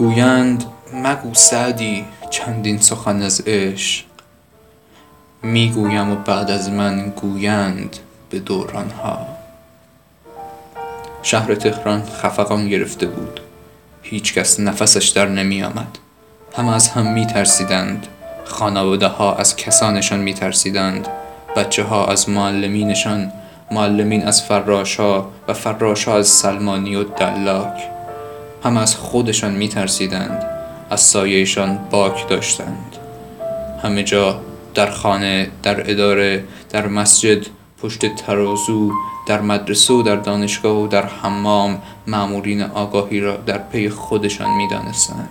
گویند مگو سعدی چندین سخن از عشق. می‌گویم و بعد از من گویند به دوران ها شهر تهران خفقان گرفته بود. هیچکس نفسش در نمی آمد همه از هم می ترسیدند خانواده ها از کسانشان می ترسیدند بچه ها از معلمینشان معلمین از فراشا و فراشا از سلمانی و دلاک. هم از خودشان می ترسیدند از سایهشان باک داشتند همه جا در خانه در اداره در مسجد پشت ترازو در مدرسه و در دانشگاه و در حمام معمورین آگاهی را در پی خودشان می دانستند.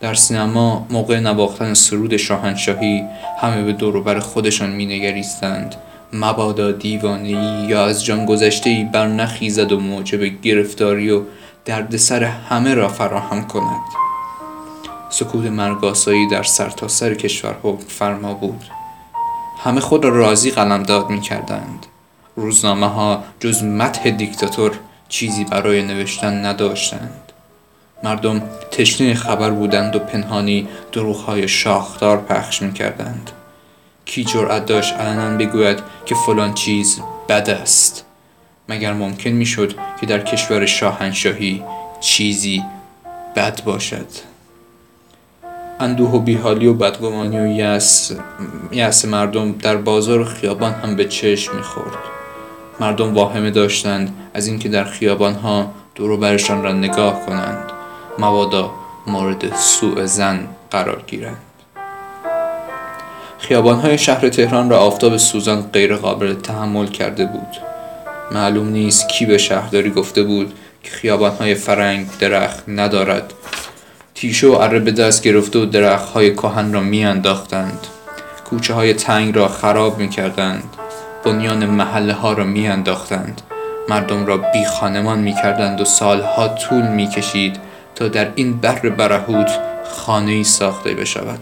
در سینما موقع نواختن سرود شاهنشاهی همه به دوروبر خودشان می نگریستند مبادا دیوانه یا از جان گذشته بر نخیزد و موجب گرفتاری و دردسر همه را فراهم کند. سکوت مرگاسایی در سرتاسر سر کشور حکم فرما بود. همه خود را راضی قلمداد می کردند. روزنامه ها جز متح دیکتاتور چیزی برای نوشتن نداشتند. مردم تشنه خبر بودند و پنهانی دروغهای شاخدار پخش می کردند. کی جرأت داشت علنا بگوید که فلان چیز بد است؟ مگر ممکن می‌شد که در کشور شاهنشاهی چیزی بد باشد؟ اندوه و بیحالی و بدگمانی و یأس یأس مردم در بازار و خیابان هم به چشم می‌خورد. مردم واهمه داشتند از اینکه در خیابان ها دور برشان را نگاه کنند. مبادا مورد سوء زن قرار گیرند. خیابان های شهر تهران را آفتاب سوزان غیر قابل تحمل کرده بود. معلوم نیست کی به شهرداری گفته بود که خیابان های فرنگ درخت ندارد. تیشه و اره به دست گرفته و درخت های کهن را می انداختند کوچه های تنگ را خراب می کردند بنیان محله ها را می انداختند مردم را بی خانمان می کردند و سالها طول می کشید تا در این بر برهوت خانه ای ساخته بشود.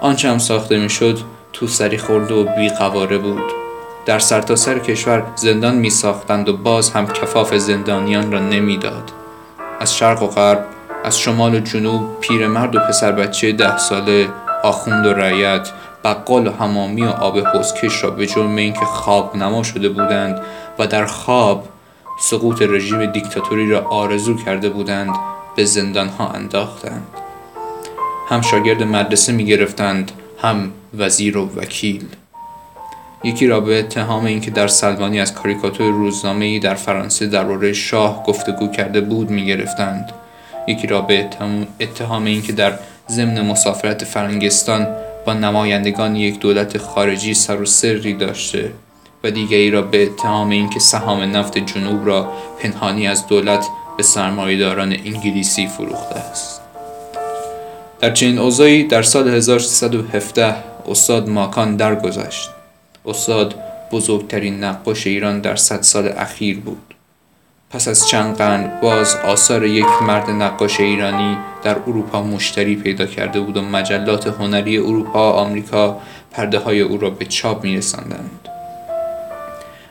آنچه هم ساخته می شد تو سری خورده و بی قواره بود. در سرتاسر سر کشور زندان می ساختند و باز هم کفاف زندانیان را نمی‌داد. از شرق و غرب از شمال و جنوب پیرمرد و پسر بچه ده ساله آخوند و رعیت بقال و حمامی و آب حوزکش را به جرم اینکه خواب نما شده بودند و در خواب سقوط رژیم دیکتاتوری را آرزو کرده بودند به زندانها انداختند هم شاگرد مدرسه می گرفتند هم وزیر و وکیل یکی را به اتهام اینکه در سلمانی از کاریکاتور روزنامه در فرانسه درباره شاه گفتگو کرده بود می گرفتند یکی را به اتهام اینکه در ضمن مسافرت فرنگستان با نمایندگان یک دولت خارجی سر و سری داشته و دیگری را به اتهام اینکه سهام نفت جنوب را پنهانی از دولت به سرمایهداران انگلیسی فروخته است. در چنین اوضاعی در سال 1317 استاد ماکان درگذشت. استاد بزرگترین نقاش ایران در صد سال اخیر بود پس از چند قرن باز آثار یک مرد نقاش ایرانی در اروپا مشتری پیدا کرده بود و مجلات هنری اروپا و آمریکا پرده های او را به چاپ می رسندند.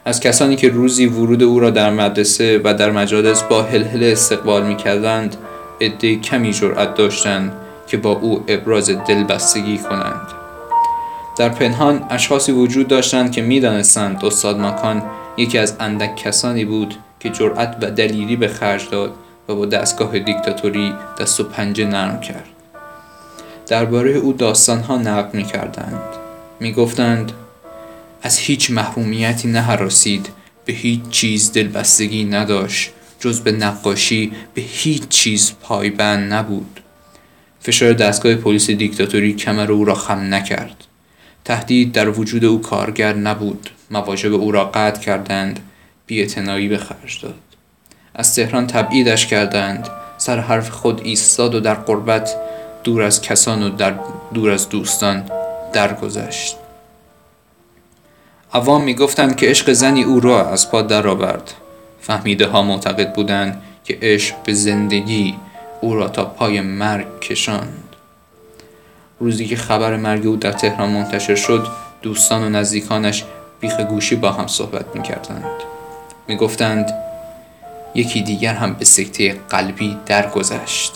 از کسانی که روزی ورود او را در مدرسه و در مجالس با هلهله استقبال می کردند عده کمی جرأت داشتند که با او ابراز دلبستگی کنند در پنهان اشخاصی وجود داشتند که می‌دانستند استاد ماکان یکی از اندک کسانی بود که جرأت و دلیری به خرج داد و با دستگاه دیکتاتوری دست و پنجه نرم کرد. درباره او داستانها نقل می کردند می گفتند از هیچ محرومیتی نهراسید به هیچ چیز دلبستگی نداشت جز به نقاشی به هیچ چیز پایبند نبود. فشار دستگاه پلیس دیکتاتوری کمر او را خم نکرد. تهدید در وجود او کارگر نبود. مواجب او را قطع کردند بیاعتنایی به خرج داد. از تهران تبعیدش کردند. سر حرف خود ایستاد و در قربت دور از کسان و در دور از دوستان درگذشت. عوام می‌گفتند که عشق زنی او را از پا درآورد. فهمیده ها معتقد بودند که عشق به زندگی او را تا پای مرگ کشاند. روزی که خبر مرگ او در تهران منتشر شد دوستان و نزدیکانش بیخ گوشی با هم صحبت می کردند می گفتند یکی دیگر هم به سکته قلبی درگذشت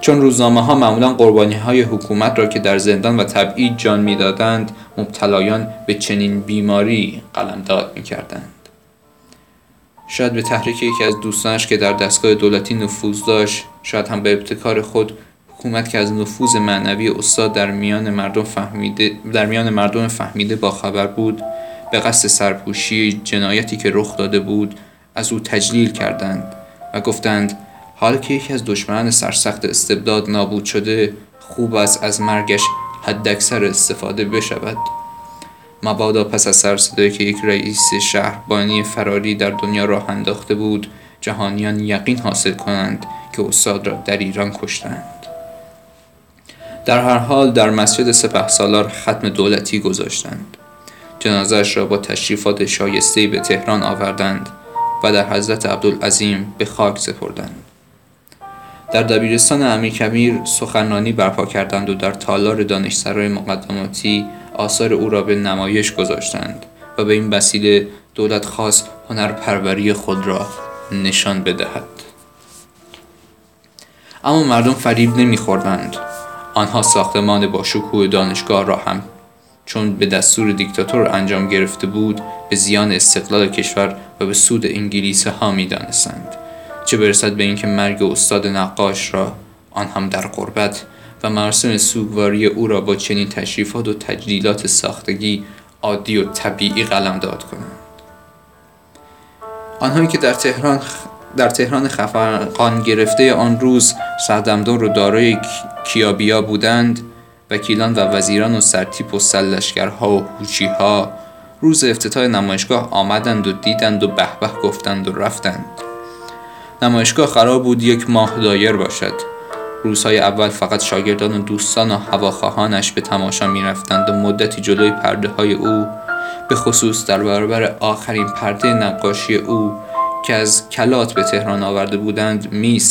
چون روزنامه ها معمولا قربانی های حکومت را که در زندان و تبعید جان می‌دادند مبتلایان به چنین بیماری قلمداد می کردند. شاید به تحریک یکی از دوستانش که در دستگاه دولتی نفوذ داشت شاید هم به ابتکار خود حکومت که از نفوذ معنوی استاد در میان مردم فهمیده در میان مردم فهمیده با خبر بود به قصد سرپوشی جنایتی که رخ داده بود از او تجلیل کردند و گفتند حال که یکی از دشمنان سرسخت استبداد نابود شده خوب است از مرگش حداکثر استفاده بشود. مبادا پس از سرصدایی که یک رئیس شهربانی فراری در دنیا راه انداخته بود جهانیان یقین حاصل کنند که استاد را در ایران کشتند. در هر حال در مسجد سپه سالار ختم دولتی گذاشتند. جنازش را با تشریفات شایسته به تهران آوردند و در حضرت عبدالعظیم به خاک سپردند. در دبیرستان امیرکبیر سخنرانی برپا کردند و در تالار دانشسرای مقدماتی آثار او را به نمایش گذاشتند و به این وسیله دولت خواست هنرپروری خود را نشان بدهد. اما مردم فریب نمیخوردند. آنها ساختمان با شکوه دانشگاه را هم چون به دستور دیکتاتور انجام گرفته بود به زیان استقلال کشور و به سود انگلیس ها می دانستند. چه برسد به اینکه مرگ استاد نقاش را آن هم در قربت و مراسم سوگواری او را با چنین تشریفات و تجلیلات ساختگی عادی و طبیعی داد کنند آنهایی که در تهران در تهران خفقان گرفته آن روز سردمدار و دارای کیابیا بودند وکیلان و وزیران و سرتیپ و سلشگرها و هوچیها روز افتتاح نمایشگاه آمدند و دیدند و به به گفتند و رفتند. نمایشگاه قرار بود یک ماه دایر باشد. روزهای اول فقط شاگردان و دوستان و هواخواهانش به تماشا می رفتند و مدتی جلوی پرده های او به خصوص در برابر آخرین پرده نقاشی او که از کلات به تهران آورده بودند می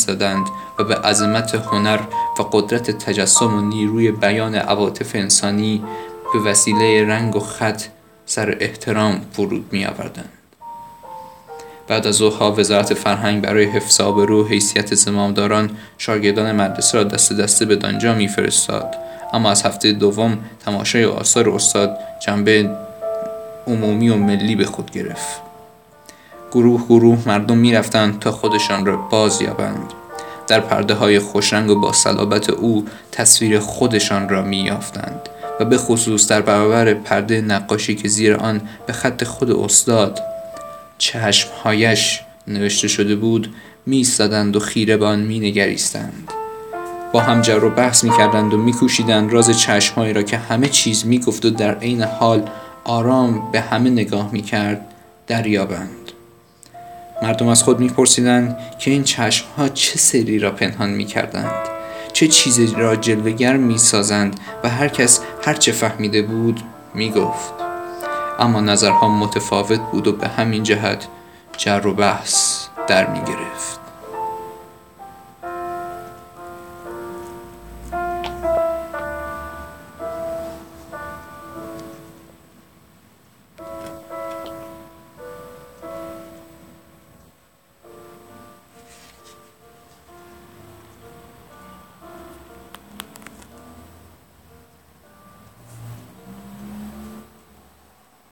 و به عظمت هنر و قدرت تجسم و نیروی بیان عواطف انسانی به وسیله رنگ و خط سر احترام فرود می آوردند. بعد از اوها وزارت فرهنگ برای حفظ آبرو حیثیت زمامداران شاگردان مدرسه را دست دسته به دانجا میفرستاد اما از هفته دوم تماشای آثار استاد جنبه عمومی و ملی به خود گرفت گروه گروه مردم می‌رفتند تا خودشان را باز یابند در پرده های خوشرنگ و با صلابت او تصویر خودشان را میافتند و به خصوص در برابر پرده نقاشی که زیر آن به خط خود استاد چشمهایش نوشته شده بود میستدند و خیره به آن مینگریستند. با هم جر و بحث می‌کردند و میکوشیدند راز چشمهایی را که همه چیز می‌گفت و در عین حال آرام به همه نگاه می‌کرد دریابند. مردم از خود میپرسیدند که این چشمها چه سری را پنهان می‌کردند چه چیزی را جلوگر می‌سازند و هر کس هر چه فهمیده بود می‌گفت. اما نظرها متفاوت بود و به همین جهت جر و بحث در می گرفت